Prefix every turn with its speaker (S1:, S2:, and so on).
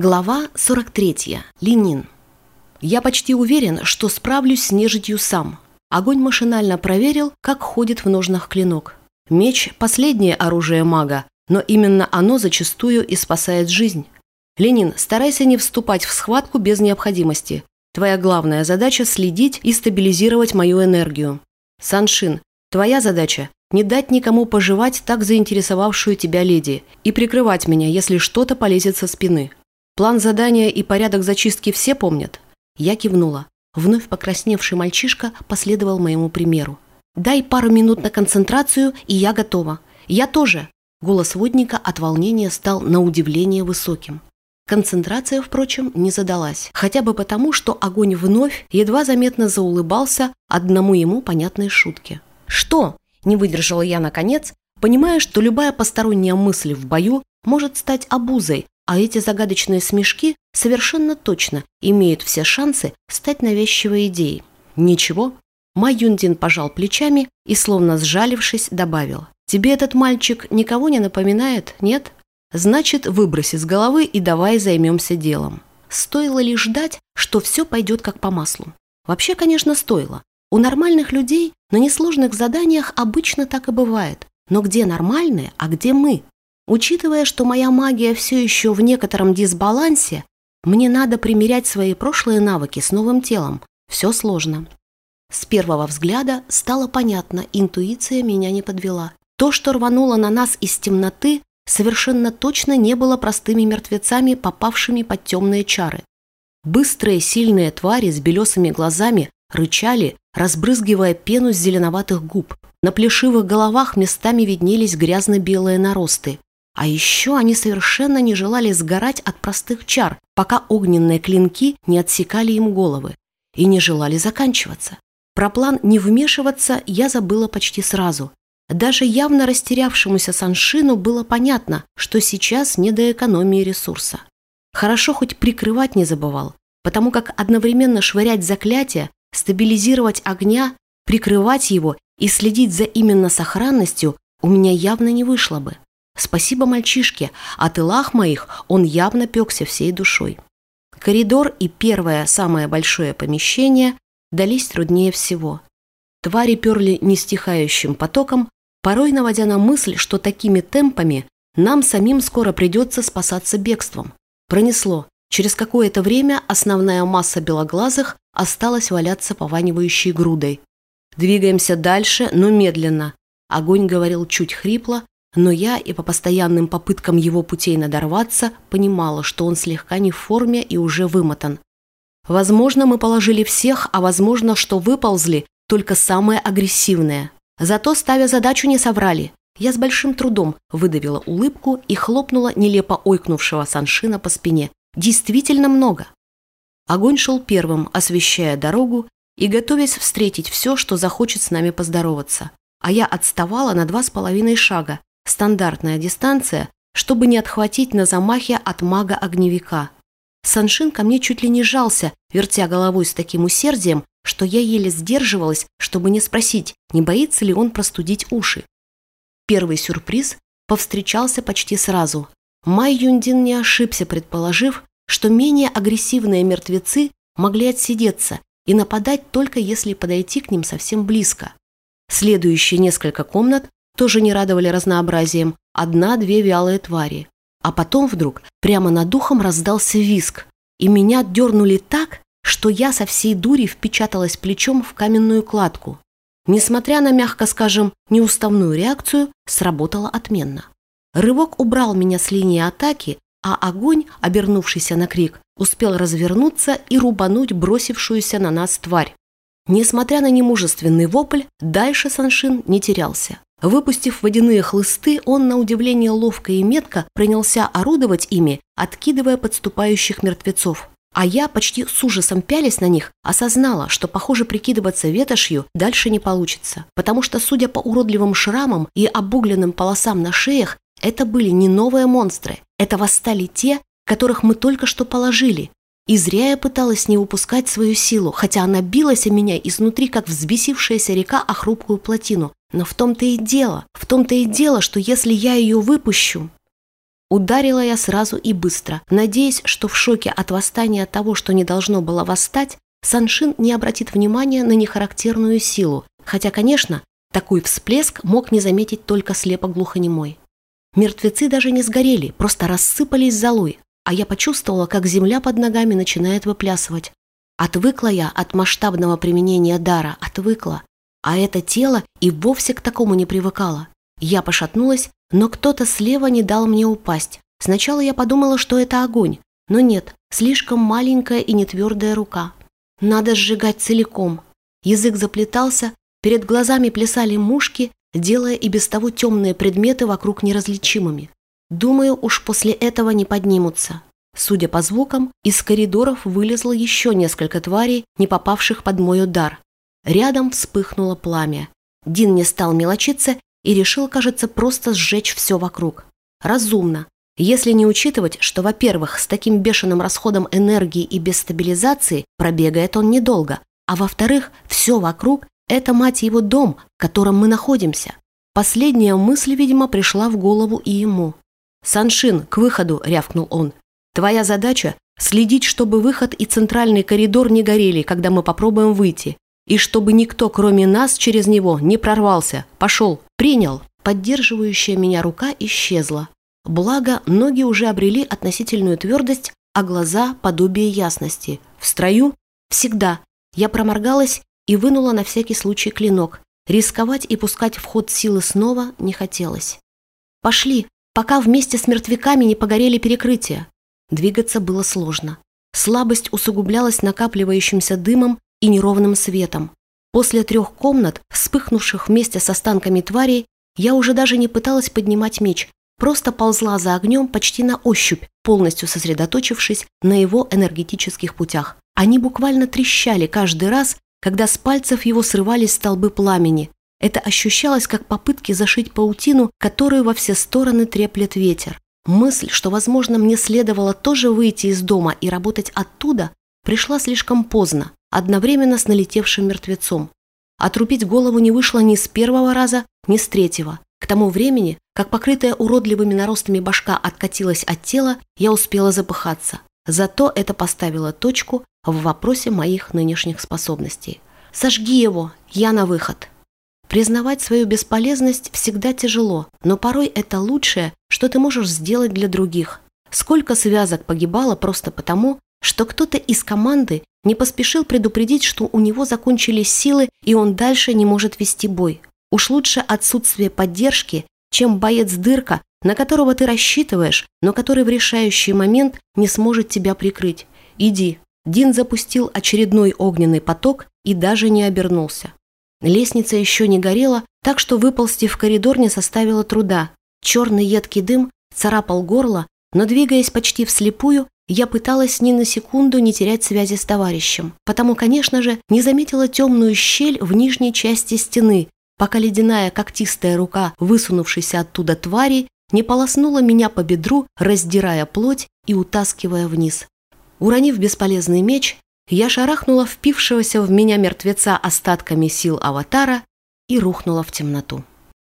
S1: Глава 43. Ленин. Я почти уверен, что справлюсь с нежитью сам. Огонь машинально проверил, как ходит в ножнах клинок. Меч – последнее оружие мага, но именно оно зачастую и спасает жизнь. Ленин, старайся не вступать в схватку без необходимости. Твоя главная задача – следить и стабилизировать мою энергию. Саншин, твоя задача – не дать никому пожевать так заинтересовавшую тебя леди и прикрывать меня, если что-то полезет со спины. План задания и порядок зачистки все помнят?» Я кивнула. Вновь покрасневший мальчишка последовал моему примеру. «Дай пару минут на концентрацию, и я готова. Я тоже!» Голос водника от волнения стал на удивление высоким. Концентрация, впрочем, не задалась. Хотя бы потому, что огонь вновь едва заметно заулыбался одному ему понятной шутке. «Что?» – не выдержала я наконец, понимая, что любая посторонняя мысль в бою может стать обузой, а эти загадочные смешки совершенно точно имеют все шансы стать навязчивой идеей. Ничего. Май Юндин пожал плечами и, словно сжалившись, добавил. «Тебе этот мальчик никого не напоминает, нет? Значит, выбрось из головы и давай займемся делом». Стоило ли ждать, что все пойдет как по маслу? Вообще, конечно, стоило. У нормальных людей на несложных заданиях обычно так и бывает. Но где нормальные, а где мы? Учитывая, что моя магия все еще в некотором дисбалансе, мне надо примерять свои прошлые навыки с новым телом. Все сложно. С первого взгляда стало понятно, интуиция меня не подвела. То, что рвануло на нас из темноты, совершенно точно не было простыми мертвецами, попавшими под темные чары. Быстрые, сильные твари с белесыми глазами рычали, разбрызгивая пену с зеленоватых губ. На плешивых головах местами виднелись грязно-белые наросты. А еще они совершенно не желали сгорать от простых чар, пока огненные клинки не отсекали им головы, и не желали заканчиваться. Про план не вмешиваться я забыла почти сразу. Даже явно растерявшемуся Саншину было понятно, что сейчас не до экономии ресурса. Хорошо хоть прикрывать не забывал, потому как одновременно швырять заклятия, стабилизировать огня, прикрывать его и следить за именно сохранностью у меня явно не вышло бы. Спасибо мальчишке, о тылах моих он явно пекся всей душой. Коридор и первое, самое большое помещение дались труднее всего. Твари перли нестихающим потоком, порой наводя на мысль, что такими темпами нам самим скоро придется спасаться бегством. Пронесло. Через какое-то время основная масса белоглазых осталась валяться пованивающей грудой. Двигаемся дальше, но медленно. Огонь говорил чуть хрипло, но я и по постоянным попыткам его путей надорваться понимала, что он слегка не в форме и уже вымотан. Возможно, мы положили всех, а возможно, что выползли только самые агрессивные. Зато, ставя задачу, не соврали. Я с большим трудом выдавила улыбку и хлопнула нелепо ойкнувшего Саншина по спине. Действительно много. Огонь шел первым, освещая дорогу и готовясь встретить все, что захочет с нами поздороваться. А я отставала на два с половиной шага, Стандартная дистанция, чтобы не отхватить на замахе от мага-огневика. Саншин ко мне чуть ли не жался, вертя головой с таким усердием, что я еле сдерживалась, чтобы не спросить, не боится ли он простудить уши. Первый сюрприз повстречался почти сразу. Май Юндин не ошибся, предположив, что менее агрессивные мертвецы могли отсидеться и нападать только если подойти к ним совсем близко. Следующие несколько комнат тоже не радовали разнообразием, одна-две вялые твари. А потом вдруг прямо над духом раздался виск, и меня дернули так, что я со всей дури впечаталась плечом в каменную кладку. Несмотря на, мягко скажем, неуставную реакцию, сработало отменно. Рывок убрал меня с линии атаки, а огонь, обернувшийся на крик, успел развернуться и рубануть бросившуюся на нас тварь. Несмотря на немужественный вопль, дальше Саншин не терялся. Выпустив водяные хлысты, он, на удивление ловко и метко, принялся орудовать ими, откидывая подступающих мертвецов. А я, почти с ужасом пялись на них, осознала, что, похоже, прикидываться ветошью дальше не получится. Потому что, судя по уродливым шрамам и обугленным полосам на шеях, это были не новые монстры. Это восстали те, которых мы только что положили. И зря я пыталась не упускать свою силу, хотя она билась о меня изнутри, как взбесившаяся река о хрупкую плотину. Но в том-то и дело, в том-то и дело, что если я ее выпущу... Ударила я сразу и быстро, надеясь, что в шоке от восстания того, что не должно было восстать, Саншин не обратит внимания на нехарактерную силу, хотя, конечно, такой всплеск мог не заметить только слепо-глухонемой. Мертвецы даже не сгорели, просто рассыпались золой, а я почувствовала, как земля под ногами начинает выплясывать. Отвыкла я от масштабного применения дара, отвыкла. А это тело и вовсе к такому не привыкало. Я пошатнулась, но кто-то слева не дал мне упасть. Сначала я подумала, что это огонь, но нет, слишком маленькая и нетвердая рука. Надо сжигать целиком. Язык заплетался, перед глазами плясали мушки, делая и без того темные предметы вокруг неразличимыми. Думаю, уж после этого не поднимутся. Судя по звукам, из коридоров вылезло еще несколько тварей, не попавших под мой удар. Рядом вспыхнуло пламя. Дин не стал мелочиться и решил, кажется, просто сжечь все вокруг. Разумно. Если не учитывать, что, во-первых, с таким бешеным расходом энергии и без стабилизации пробегает он недолго, а во-вторых, все вокруг – это, мать его, дом, в котором мы находимся. Последняя мысль, видимо, пришла в голову и ему. «Саншин, к выходу!» – рявкнул он. «Твоя задача – следить, чтобы выход и центральный коридор не горели, когда мы попробуем выйти, и чтобы никто, кроме нас, через него не прорвался. Пошел!» «Принял!» Поддерживающая меня рука исчезла. Благо, ноги уже обрели относительную твердость, а глаза – подобие ясности. В строю? Всегда. Я проморгалась и вынула на всякий случай клинок. Рисковать и пускать в ход силы снова не хотелось. «Пошли!» пока вместе с мертвяками не погорели перекрытия. Двигаться было сложно. Слабость усугублялась накапливающимся дымом и неровным светом. После трех комнат, вспыхнувших вместе с останками тварей, я уже даже не пыталась поднимать меч, просто ползла за огнем почти на ощупь, полностью сосредоточившись на его энергетических путях. Они буквально трещали каждый раз, когда с пальцев его срывались столбы пламени, это ощущалось как попытки зашить паутину, которую во все стороны треплет ветер. Мысль, что, возможно, мне следовало тоже выйти из дома и работать оттуда, пришла слишком поздно, одновременно с налетевшим мертвецом. Отрубить голову не вышло ни с первого раза, ни с третьего. К тому времени, как покрытая уродливыми наростами башка откатилась от тела, я успела запыхаться. Зато это поставило точку в вопросе моих нынешних способностей. «Сожги его! Я на выход!» Признавать свою бесполезность всегда тяжело, но порой это лучшее, что ты можешь сделать для других. Сколько связок погибало просто потому, что кто-то из команды не поспешил предупредить, что у него закончились силы и он дальше не может вести бой. Уж лучше отсутствие поддержки, чем боец-дырка, на которого ты рассчитываешь, но который в решающий момент не сможет тебя прикрыть. Иди. Дин запустил очередной огненный поток и даже не обернулся. Лестница еще не горела, так что выползти в коридор не составило труда. Черный едкий дым царапал горло, но, двигаясь почти вслепую, я пыталась ни на секунду не терять связи с товарищем, потому, конечно же, не заметила темную щель в нижней части стены, пока ледяная когтистая рука, высунувшаяся оттуда твари, не полоснула меня по бедру, раздирая плоть и утаскивая вниз. Уронив бесполезный меч, я шарахнула впившегося в меня мертвеца остатками сил аватара и рухнула в темноту.